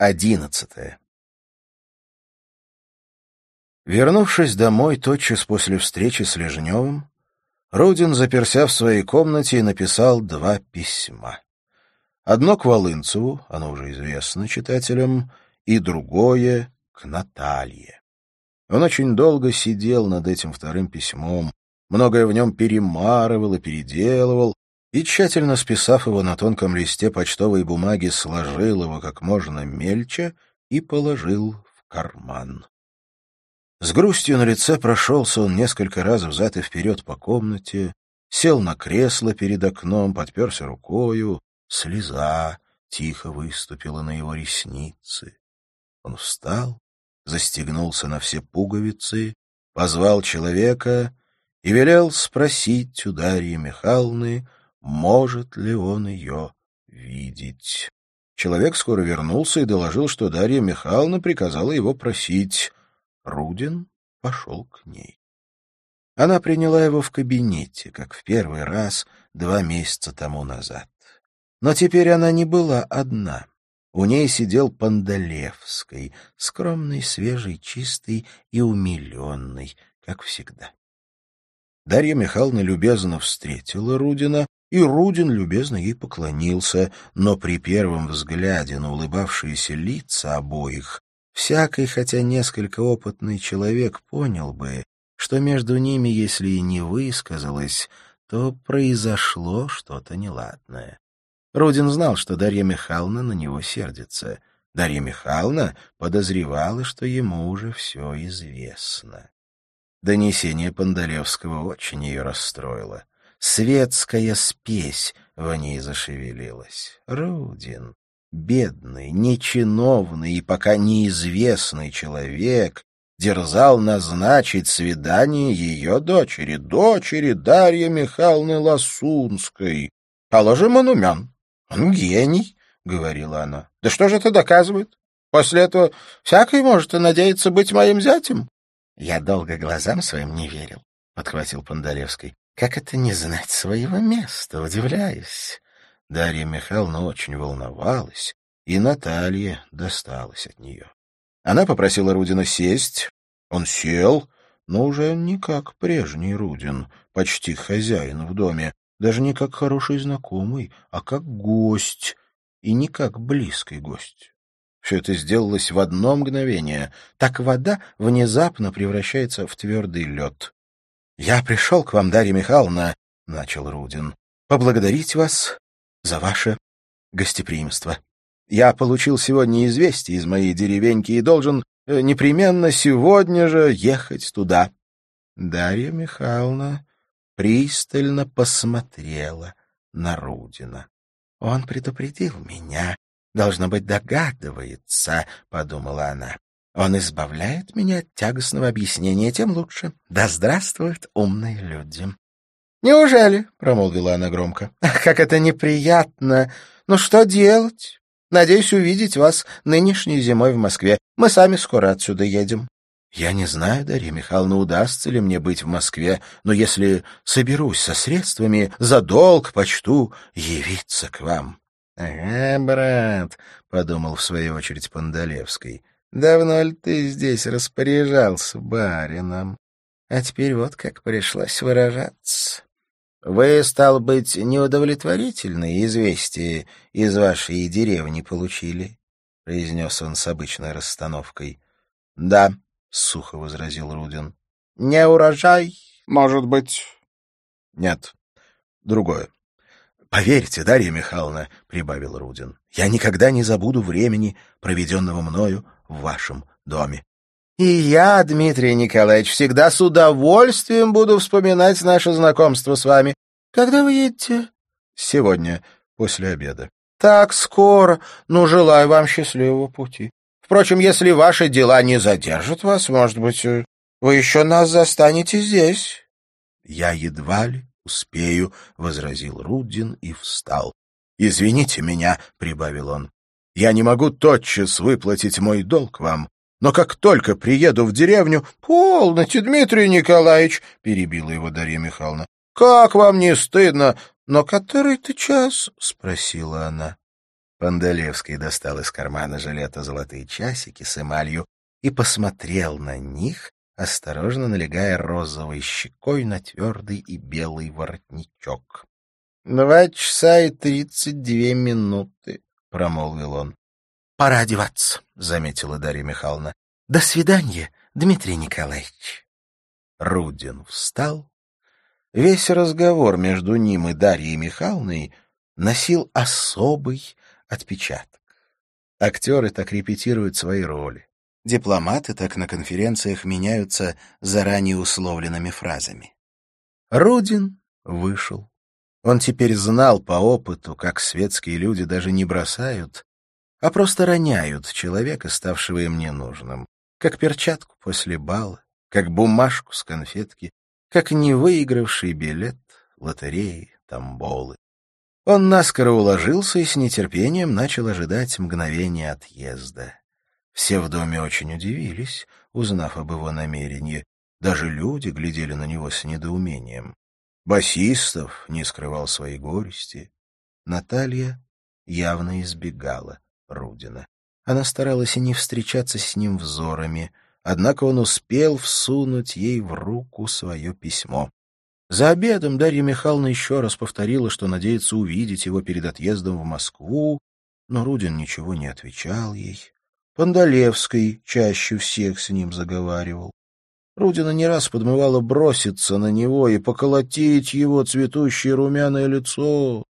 Одиннадцатое. Вернувшись домой тотчас после встречи с Лежневым, Рудин, заперся в своей комнате, и написал два письма. Одно к Волынцеву, оно уже известно читателям, и другое — к Наталье. Он очень долго сидел над этим вторым письмом, многое в нем перемарывал и переделывал, и, тщательно списав его на тонком листе почтовой бумаги, сложил его как можно мельче и положил в карман. С грустью на лице прошелся он несколько раз взад и вперед по комнате, сел на кресло перед окном, подперся рукою, слеза тихо выступила на его ресницы. Он встал, застегнулся на все пуговицы, позвал человека и велел спросить у Дарьи Михайловны, может ли он ее видеть. Человек скоро вернулся и доложил, что Дарья Михайловна приказала его просить. Рудин пошел к ней. Она приняла его в кабинете, как в первый раз два месяца тому назад. Но теперь она не была одна. У ней сидел Пандалевский, скромный, свежий, чистый и умиленный, как всегда. Дарья Михайловна любезно встретила Рудина, и Рудин любезно ей поклонился, но при первом взгляде на улыбавшиеся лица обоих всякий, хотя несколько опытный человек, понял бы, что между ними, если и не высказалось, то произошло что-то неладное. Рудин знал, что Дарья Михайловна на него сердится. Дарья Михайловна подозревала, что ему уже все известно. Донесение Пандалевского очень ее расстроило. Светская спесь в ней зашевелилась. Рудин, бедный, нечиновный и пока неизвестный человек, дерзал назначить свидание ее дочери, дочери Дарьи Михайловны Ласунской. «Положим, он умен, он гений», — говорила она. «Да что же это доказывает? После этого всякий может и надеяться быть моим зятем». «Я долго глазам своим не верил», — подхватил Пандалевский. Как это не знать своего места, удивляюсь. Дарья Михайловна очень волновалась, и Наталья досталась от нее. Она попросила Рудина сесть, он сел, но уже не как прежний Рудин, почти хозяин в доме, даже не как хороший знакомый, а как гость, и не как близкий гость. Все это сделалось в одно мгновение. Так вода внезапно превращается в твердый лед. «Я пришел к вам, Дарья Михайловна», — начал Рудин, — «поблагодарить вас за ваше гостеприимство. Я получил сегодня известие из моей деревеньки и должен э, непременно сегодня же ехать туда». Дарья Михайловна пристально посмотрела на Рудина. «Он предупредил меня. Должно быть, догадывается», — подумала она. Он избавляет меня от тягостного объяснения, тем лучше. Да здравствуют умные люди. — Неужели? — промолвила она громко. — Как это неприятно! Ну что делать? Надеюсь увидеть вас нынешней зимой в Москве. Мы сами скоро отсюда едем. — Я не знаю, Дарья Михайловна, удастся ли мне быть в Москве, но если соберусь со средствами, за долг почту явиться к вам. — Ага, брат, — подумал в свою очередь Пандалевский, — Давно ли ты здесь распоряжался барином? А теперь вот как пришлось выражаться. Вы, стал быть, неудовлетворительные известия из вашей деревни получили? — произнес он с обычной расстановкой. — Да, — сухо возразил Рудин. — Не урожай, может быть? — Нет, другое. — Поверьте, Дарья Михайловна, — прибавил Рудин, — я никогда не забуду времени, проведенного мною в вашем доме. И я, Дмитрий Николаевич, всегда с удовольствием буду вспоминать наше знакомство с вами. Когда вы едете? Сегодня, после обеда. Так скоро. Ну, желаю вам счастливого пути. Впрочем, если ваши дела не задержат вас, может быть, вы еще нас застанете здесь. Я едва ли успею, — возразил Рудин и встал. — Извините меня, — прибавил он. Я не могу тотчас выплатить мой долг вам, но как только приеду в деревню... — Полноте, Дмитрий Николаевич, — перебила его Дарья Михайловна. — Как вам не стыдно? — Но который ты час? — спросила она. Пандалевский достал из кармана жилета золотые часики с эмалью и посмотрел на них, осторожно налегая розовой щекой на твердый и белый воротничок. — Два часа и тридцать две минуты, — промолвил он. — Пора одеваться, — заметила Дарья Михайловна. — До свидания, Дмитрий Николаевич. Рудин встал. Весь разговор между ним и Дарьей Михайловной носил особый отпечаток. Актеры так репетируют свои роли. Дипломаты так на конференциях меняются заранее условленными фразами. Рудин вышел. Он теперь знал по опыту, как светские люди даже не бросают, а просто роняют человека, ставшего им ненужным, как перчатку после бала, как бумажку с конфетки, как невыигравший билет лотереи, тамболы. Он наскоро уложился и с нетерпением начал ожидать мгновения отъезда. Все в доме очень удивились, узнав об его намерении. Даже люди глядели на него с недоумением. Басистов не скрывал своей горести. Наталья явно избегала Рудина. Она старалась и не встречаться с ним взорами, однако он успел всунуть ей в руку свое письмо. За обедом Дарья Михайловна еще раз повторила, что надеется увидеть его перед отъездом в Москву, но Рудин ничего не отвечал ей. Пандалевский чаще всех с ним заговаривал. Рудина не раз подмывала броситься на него и поколотить его цветущее румяное лицо.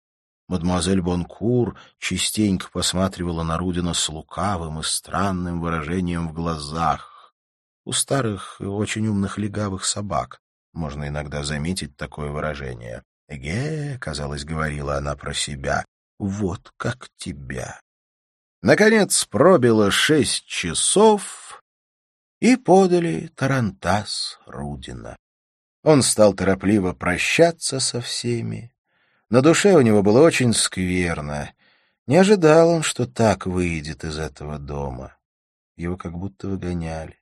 Мадемуазель Бонкур частенько посматривала на Рудина с лукавым и странным выражением в глазах. У старых и очень умных легавых собак можно иногда заметить такое выражение. «Эге», — казалось, говорила она про себя, — «вот как тебя». Наконец пробило шесть часов, и подали тарантас Рудина. Он стал торопливо прощаться со всеми. На душе у него было очень скверно. Не ожидал он, что так выйдет из этого дома. Его как будто выгоняли.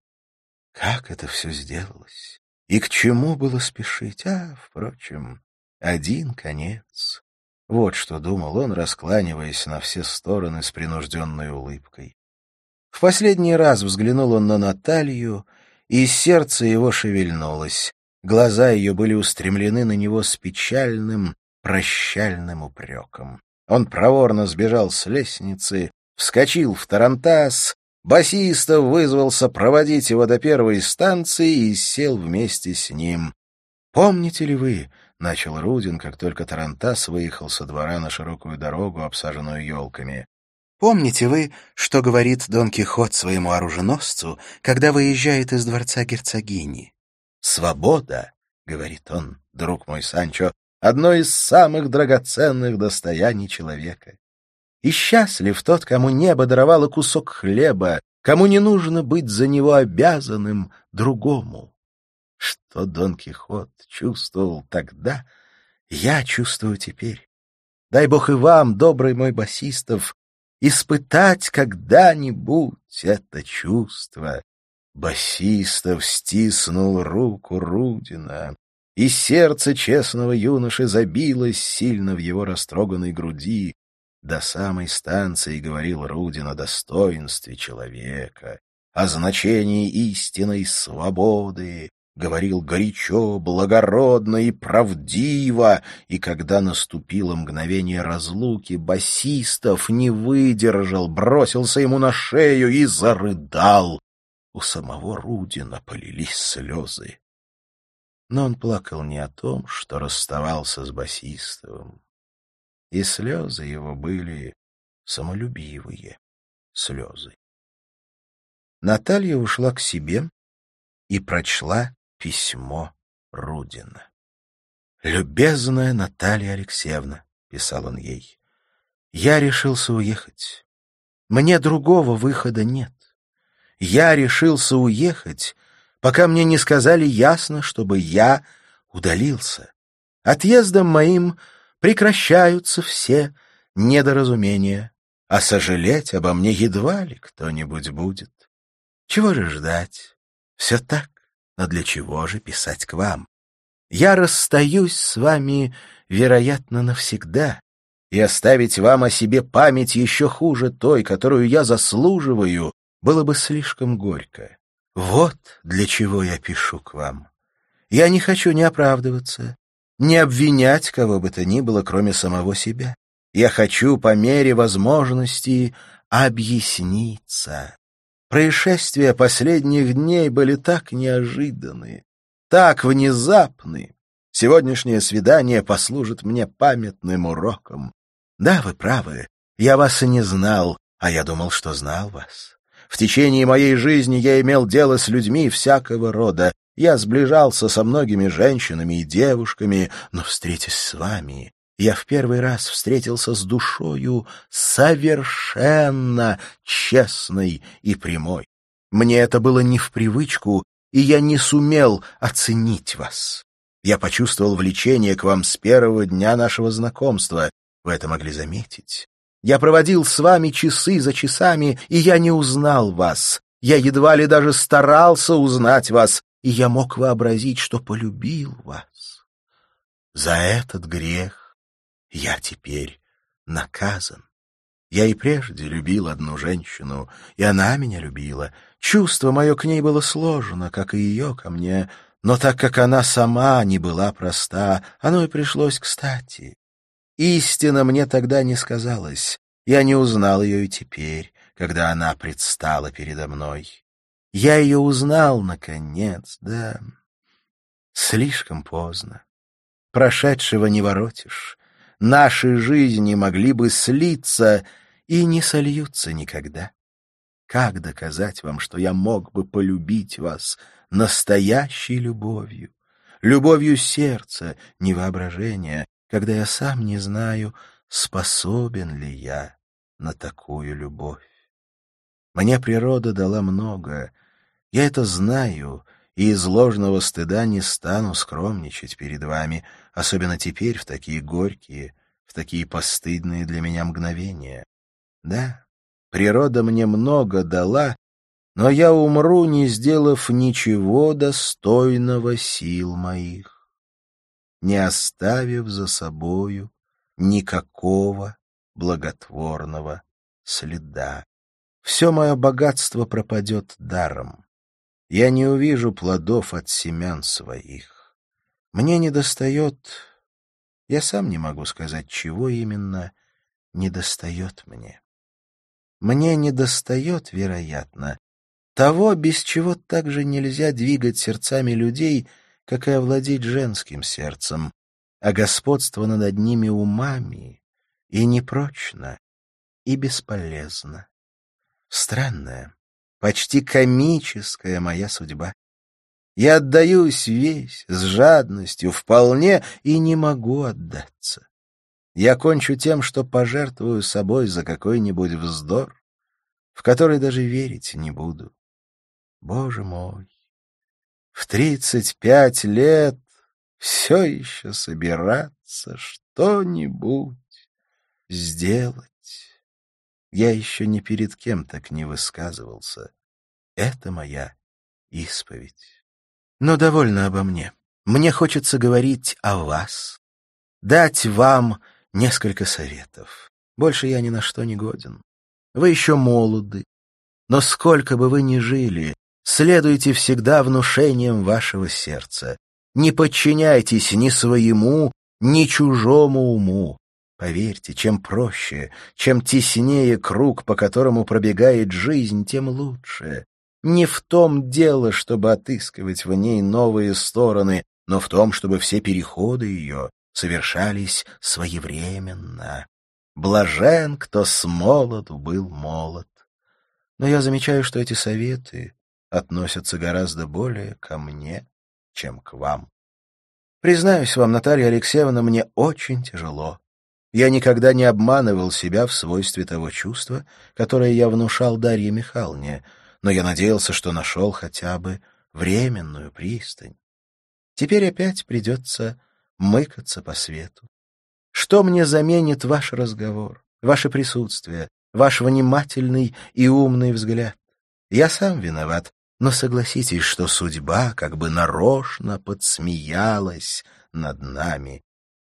Как это все сделалось? И к чему было спешить? А, впрочем, один конец. Вот что думал он, раскланиваясь на все стороны с принужденной улыбкой. В последний раз взглянул он на Наталью, и сердце его шевельнулось. Глаза ее были устремлены на него с печальным, прощальным упреком. Он проворно сбежал с лестницы, вскочил в тарантас Басистов вызвался проводить его до первой станции и сел вместе с ним. «Помните ли вы?» — начал Рудин, как только Тарантас выехал со двора на широкую дорогу, обсаженную елками. «Помните вы, что говорит Дон Кихот своему оруженосцу, когда выезжает из дворца герцогини? «Свобода», — говорит он, друг мой Санчо, — «одно из самых драгоценных достояний человека. И счастлив тот, кому небо даровало кусок хлеба, кому не нужно быть за него обязанным другому. Что Дон Кихот чувствовал тогда, я чувствую теперь. Дай Бог и вам, добрый мой басистов, испытать когда-нибудь это чувство. Басистов стиснул руку Рудина, и сердце честного юноши забилось сильно в его растроганной груди. До самой станции говорил Рудин о достоинстве человека, о значении истинной свободы, говорил горячо, благородно и правдиво, и когда наступило мгновение разлуки, басистов не выдержал, бросился ему на шею и зарыдал. У самого Рудина полились слезы. Но он плакал не о том, что расставался с басистовым, и слезы его были самолюбивые слезы. Наталья ушла к себе и прочла письмо Рудина. «Любезная Наталья Алексеевна», — писал он ей, — «я решился уехать. Мне другого выхода нет. Я решился уехать, пока мне не сказали ясно, чтобы я удалился. Отъездом моим прекращаются все недоразумения, а сожалеть обо мне едва ли кто-нибудь будет. Чего же ждать? Все так, но для чего же писать к вам? Я расстаюсь с вами, вероятно, навсегда, и оставить вам о себе память еще хуже той, которую я заслуживаю, было бы слишком горько. Вот для чего я пишу к вам. Я не хочу ни оправдываться, ни обвинять кого бы то ни было, кроме самого себя. Я хочу по мере возможности объясниться. Происшествия последних дней были так неожиданны, так внезапны. Сегодняшнее свидание послужит мне памятным уроком. Да, вы правы, я вас и не знал, а я думал, что знал вас. В течение моей жизни я имел дело с людьми всякого рода. Я сближался со многими женщинами и девушками, но, встретясь с вами, я в первый раз встретился с душою совершенно честной и прямой. Мне это было не в привычку, и я не сумел оценить вас. Я почувствовал влечение к вам с первого дня нашего знакомства. Вы это могли заметить. Я проводил с вами часы за часами, и я не узнал вас. Я едва ли даже старался узнать вас, и я мог вообразить, что полюбил вас. За этот грех я теперь наказан. Я и прежде любил одну женщину, и она меня любила. Чувство мое к ней было сложно, как и ее ко мне, но так как она сама не была проста, оно и пришлось кстати. Истина мне тогда не сказалась. Я не узнал ее и теперь, когда она предстала передо мной. Я ее узнал, наконец, да, слишком поздно. Прошедшего не воротишь. Наши жизни могли бы слиться и не сольются никогда. Как доказать вам, что я мог бы полюбить вас настоящей любовью, любовью сердца, не воображения, когда я сам не знаю, способен ли я на такую любовь. Мне природа дала много, я это знаю, и из ложного стыда не стану скромничать перед вами, особенно теперь в такие горькие, в такие постыдные для меня мгновения. Да, природа мне много дала, но я умру, не сделав ничего достойного сил моих, не оставив за собою никакого благотворного следа. Все мое богатство пропадет даром. Я не увижу плодов от семян своих. Мне недостает... Я сам не могу сказать, чего именно недостает мне. Мне недостает, вероятно, того, без чего также нельзя двигать сердцами людей, как и овладеть женским сердцем, а господство над ними умами и непрочно, и бесполезно. Странная, почти комическая моя судьба. Я отдаюсь весь, с жадностью, вполне, и не могу отдаться. Я кончу тем, что пожертвую собой за какой-нибудь вздор, в который даже верить не буду. Боже мой! В тридцать пять лет все еще собираться что-нибудь сделать. Я еще ни перед кем так не высказывался. Это моя исповедь. Но довольно обо мне. Мне хочется говорить о вас, дать вам несколько советов. Больше я ни на что не годен. Вы еще молоды, но сколько бы вы ни жили, следуйте всегда внушениям вашего сердца. Не подчиняйтесь ни своему, ни чужому уму. Поверьте, чем проще, чем теснее круг, по которому пробегает жизнь, тем лучше. Не в том дело, чтобы отыскивать в ней новые стороны, но в том, чтобы все переходы ее совершались своевременно. Блажен, кто с молоду был молод. Но я замечаю, что эти советы относятся гораздо более ко мне, чем к вам. Признаюсь вам, Наталья Алексеевна, мне очень тяжело. Я никогда не обманывал себя в свойстве того чувства, которое я внушал Дарье Михайловне, но я надеялся, что нашел хотя бы временную пристань. Теперь опять придется мыкаться по свету. Что мне заменит ваш разговор, ваше присутствие, ваш внимательный и умный взгляд? Я сам виноват, но согласитесь, что судьба как бы нарочно подсмеялась над нами.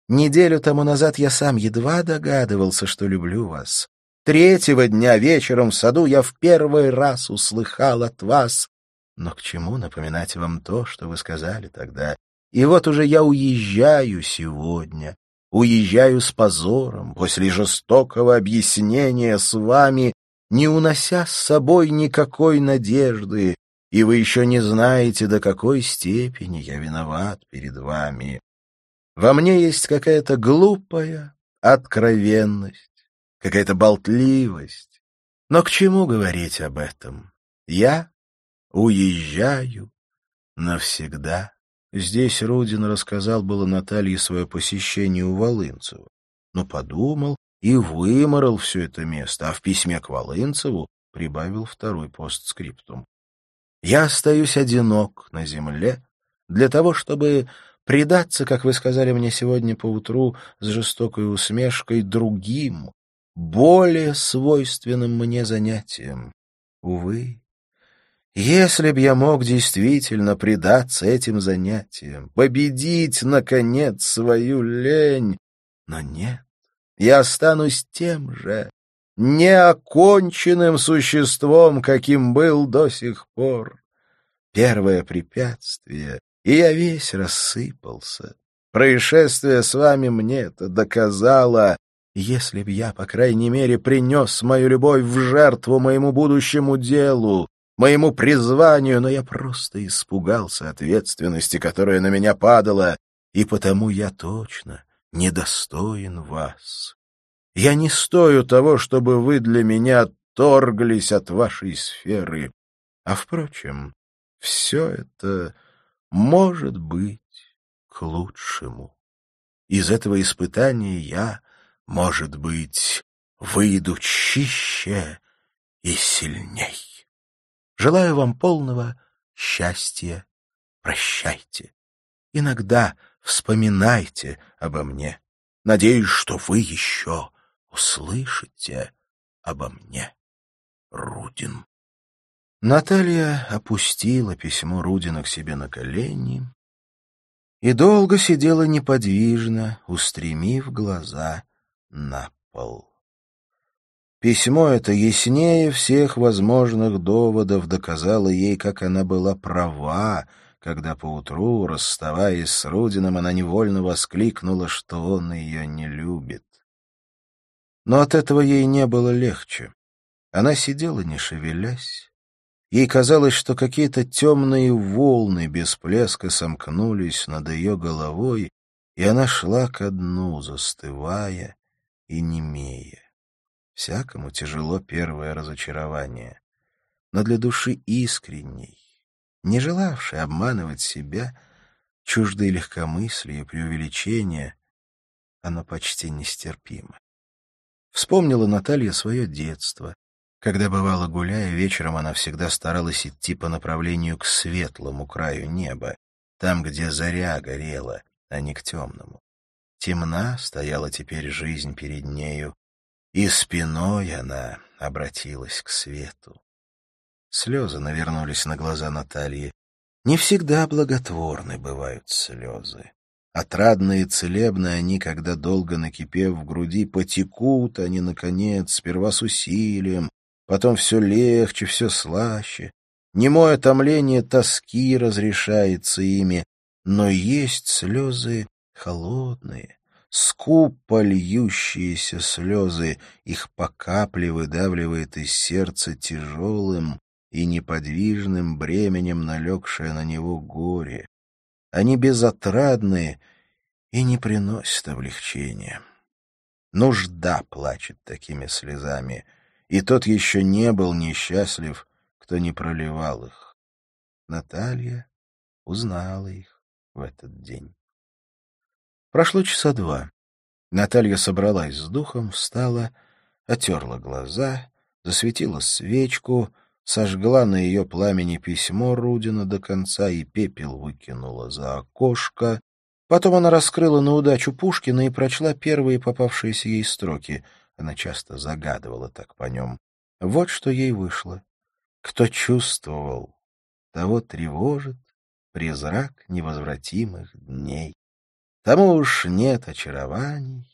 Неделю тому назад я сам едва догадывался, что люблю вас. Третьего дня вечером в саду я в первый раз услыхал от вас. Но к чему напоминать вам то, что вы сказали тогда? И вот уже я уезжаю сегодня, уезжаю с позором, после жестокого объяснения с вами, не унося с собой никакой надежды, и вы еще не знаете, до какой степени я виноват перед вами. Во мне есть какая-то глупая откровенность, какая-то болтливость. Но к чему говорить об этом? Я уезжаю навсегда. Здесь Рудин рассказал было Наталье свое посещение у Волынцева, но подумал и выморал все это место, а в письме к Волынцеву прибавил второй постскриптум. «Я остаюсь одинок на земле для того, чтобы предаться, как вы сказали мне сегодня поутру с жестокой усмешкой, другим, более свойственным мне занятиям. Увы, если б я мог действительно предаться этим занятиям, победить, наконец, свою лень, но нет, я останусь тем же, неоконченным существом, каким был до сих пор. Первое препятствие, и я весь рассыпался. Происшествие с вами мне это доказало. Если б я, по крайней мере, принес мою любовь в жертву моему будущему делу, моему призванию, но я просто испугался ответственности, которая на меня падала, и потому я точно недостоин вас. Я не стою того, чтобы вы для меня отторглись от вашей сферы. А, впрочем, все это может быть к лучшему. Из этого испытания я, может быть, выйду чище и сильней. Желаю вам полного счастья. Прощайте. Иногда вспоминайте обо мне. Надеюсь, что вы еще услышите обо мне. Рудин. Наталья опустила письмо Рудина к себе на колени и долго сидела неподвижно, устремив глаза на пол. Письмо это яснее всех возможных доводов доказало ей, как она была права, когда поутру, расставаясь с Рудином, она невольно воскликнула, что он ее не любит. Но от этого ей не было легче. Она сидела, не шевелясь. Ей казалось, что какие-то темные волны без плеска сомкнулись над ее головой, и она шла ко дну, застывая и немея. Всякому тяжело первое разочарование. Но для души искренней, не желавшей обманывать себя, чуждые легкомыслия и преувеличения, оно почти нестерпимо. Вспомнила Наталья свое детство. Когда бывала гуляя, вечером она всегда старалась идти по направлению к светлому краю неба, там, где заря горела, а не к темному. Темна стояла теперь жизнь перед нею, и спиной она обратилась к свету. Слезы навернулись на глаза Натальи. Не всегда благотворны бывают слезы. Отрадные и целебные они, когда долго накипев в груди, потекут они, наконец, сперва с усилием, потом все легче, все слаще. Немое томление тоски разрешается ими, но есть слезы холодные, скупо льющиеся слезы, их по капле выдавливает из сердца тяжелым и неподвижным бременем налегшее на него горе. Они безотрадные и не приносят облегчения. Нужда плачет такими слезами, и тот еще не был несчастлив, кто не проливал их. Наталья узнала их в этот день. Прошло часа два. Наталья собралась с духом, встала, отерла глаза, засветила свечку, сожгла на ее пламени письмо Рудина до конца и пепел выкинула за окошко. Потом она раскрыла на удачу Пушкина и прочла первые попавшиеся ей строки. Она часто загадывала так по нем. Вот что ей вышло. Кто чувствовал, того тревожит призрак невозвратимых дней. Тому уж нет очарований,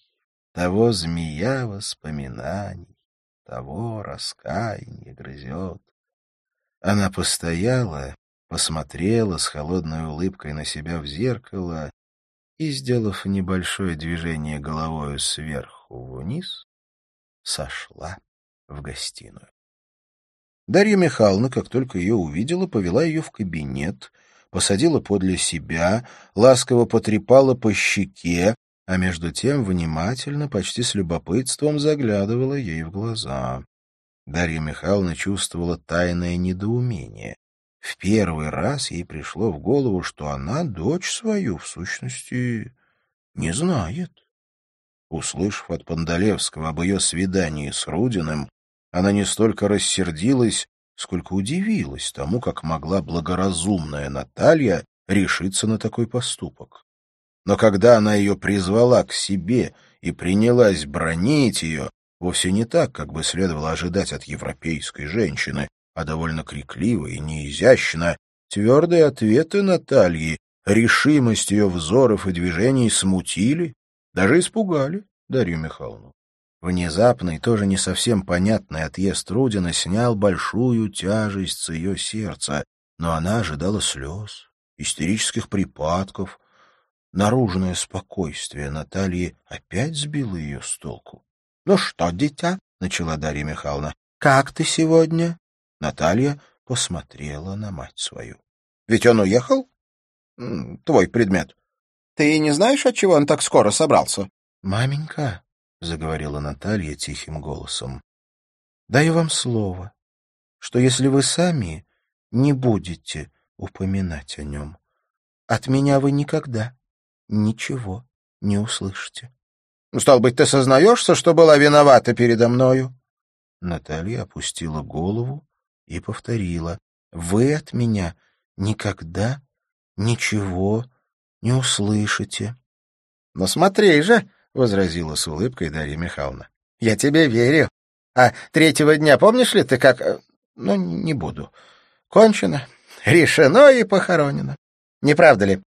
того змея воспоминаний, того раскаяние грызет. Она постояла, посмотрела с холодной улыбкой на себя в зеркало и, сделав небольшое движение головой сверху вниз, сошла в гостиную. Дарья Михайловна, как только ее увидела, повела ее в кабинет, посадила подле себя, ласково потрепала по щеке, а между тем внимательно, почти с любопытством заглядывала ей в глаза. Дарья Михайловна чувствовала тайное недоумение. В первый раз ей пришло в голову, что она дочь свою, в сущности, не знает. Услышав от Пандалевского об ее свидании с Рудиным, она не столько рассердилась, сколько удивилась тому, как могла благоразумная Наталья решиться на такой поступок. Но когда она ее призвала к себе и принялась бронить ее, вовсе не так, как бы следовало ожидать от европейской женщины, а довольно крикливо и неизящно, твердые ответы Натальи, решимость ее взоров и движений смутили, даже испугали Дарью Михайловну. Внезапный, тоже не совсем понятный отъезд Рудина снял большую тяжесть с ее сердца, но она ожидала слез, истерических припадков. Наружное спокойствие Натальи опять сбило ее с толку. — Ну что, дитя? — начала Дарья Михайловна. — Как ты сегодня? Наталья посмотрела на мать свою. — Ведь он уехал? — Твой предмет. — Ты не знаешь, от чего он так скоро собрался? — Маменька, — заговорила Наталья тихим голосом. — Даю вам слово, что если вы сами не будете упоминать о нем, от меня вы никогда ничего не услышите. — Стал быть, ты сознаешься, что была виновата передо мною? Наталья опустила голову и повторила. — Вы от меня никогда ничего не услышите. — Но смотри же, — возразила с улыбкой Дарья Михайловна. — Я тебе верю. А третьего дня помнишь ли ты, как... Э, ну, не буду. Кончено, решено и похоронено. Не правда ли?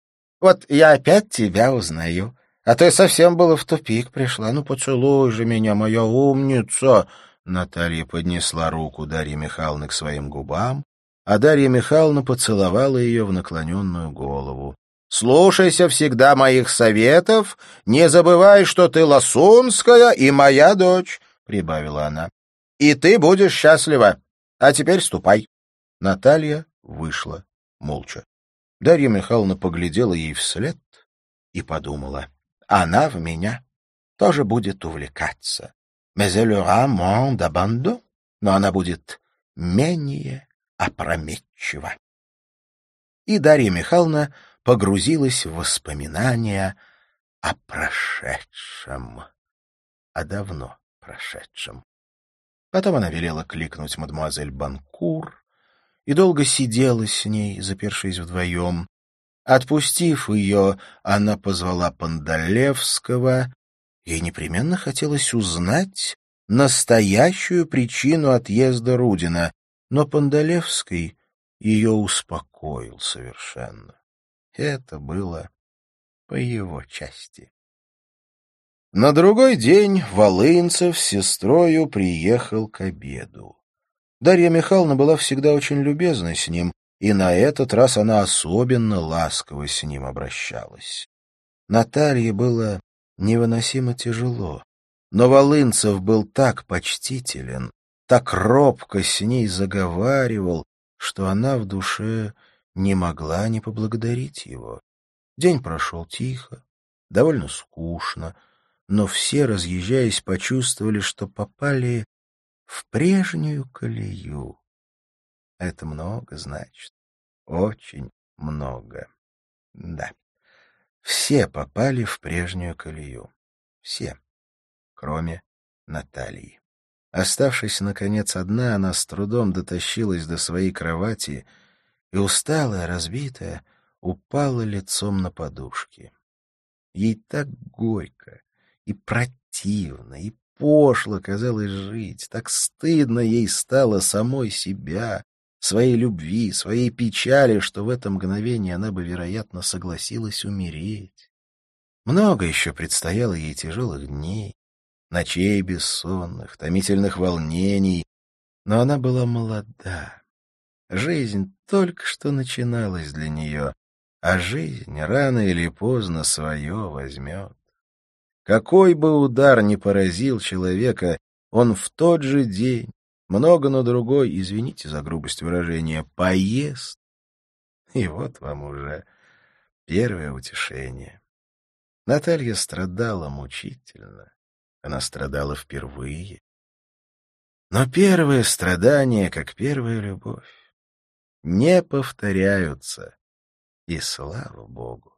Вот я опять тебя узнаю. А то я совсем было в тупик пришла. Ну, поцелуй же меня, моя умница!» Наталья поднесла руку Дарьи Михайловны к своим губам, а Дарья Михайловна поцеловала ее в наклоненную голову. Слушайся всегда моих советов, не забывай, что ты Лосунская и моя дочь, — прибавила она. — И ты будешь счастлива. А теперь ступай. Наталья вышла молча. Дарья Михайловна поглядела ей вслед и подумала. Она в меня тоже будет увлекаться. Aura moins d'abandon. Но она будет менее опрометчива. И Дарья Михайловна погрузилась в воспоминания о прошедшем, о давно прошедшем. Потом она велела кликнуть мадемуазель Банкур и долго сидела с ней, запершись вдвоем. Отпустив ее, она позвала Пандалевского. Ей непременно хотелось узнать настоящую причину отъезда Рудина, но Пандалевский ее успокоил совершенно. Это было по его части. На другой день Волынцев с сестрою приехал к обеду. Дарья Михайловна была всегда очень любезна с ним, и на этот раз она особенно ласково с ним обращалась. Наталье было невыносимо тяжело, но Волынцев был так почтителен, так робко с ней заговаривал, что она в душе не могла не поблагодарить его. День прошел тихо, довольно скучно, но все, разъезжаясь, почувствовали, что попали в прежнюю колею. Это много значит, очень много. Да, все попали в прежнюю колею. Все, кроме Натальи. Оставшись, наконец, одна, она с трудом дотащилась до своей кровати и, усталая, разбитая, упала лицом на подушки. Ей так горько и противно, и пошло казалось жить, так стыдно ей стало самой себя, своей любви, своей печали, что в это мгновение она бы, вероятно, согласилась умереть. Много еще предстояло ей тяжелых дней, ночей бессонных, томительных волнений, но она была молода. Жизнь только что начиналась для нее, а жизнь рано или поздно свое возьмет. Какой бы удар ни поразил человека, он в тот же день, много на другой, извините за грубость выражения, поест. И вот вам уже первое утешение. Наталья страдала мучительно. Она страдала впервые. Но первое страдание, как первая любовь, не повторяются. И слава Богу!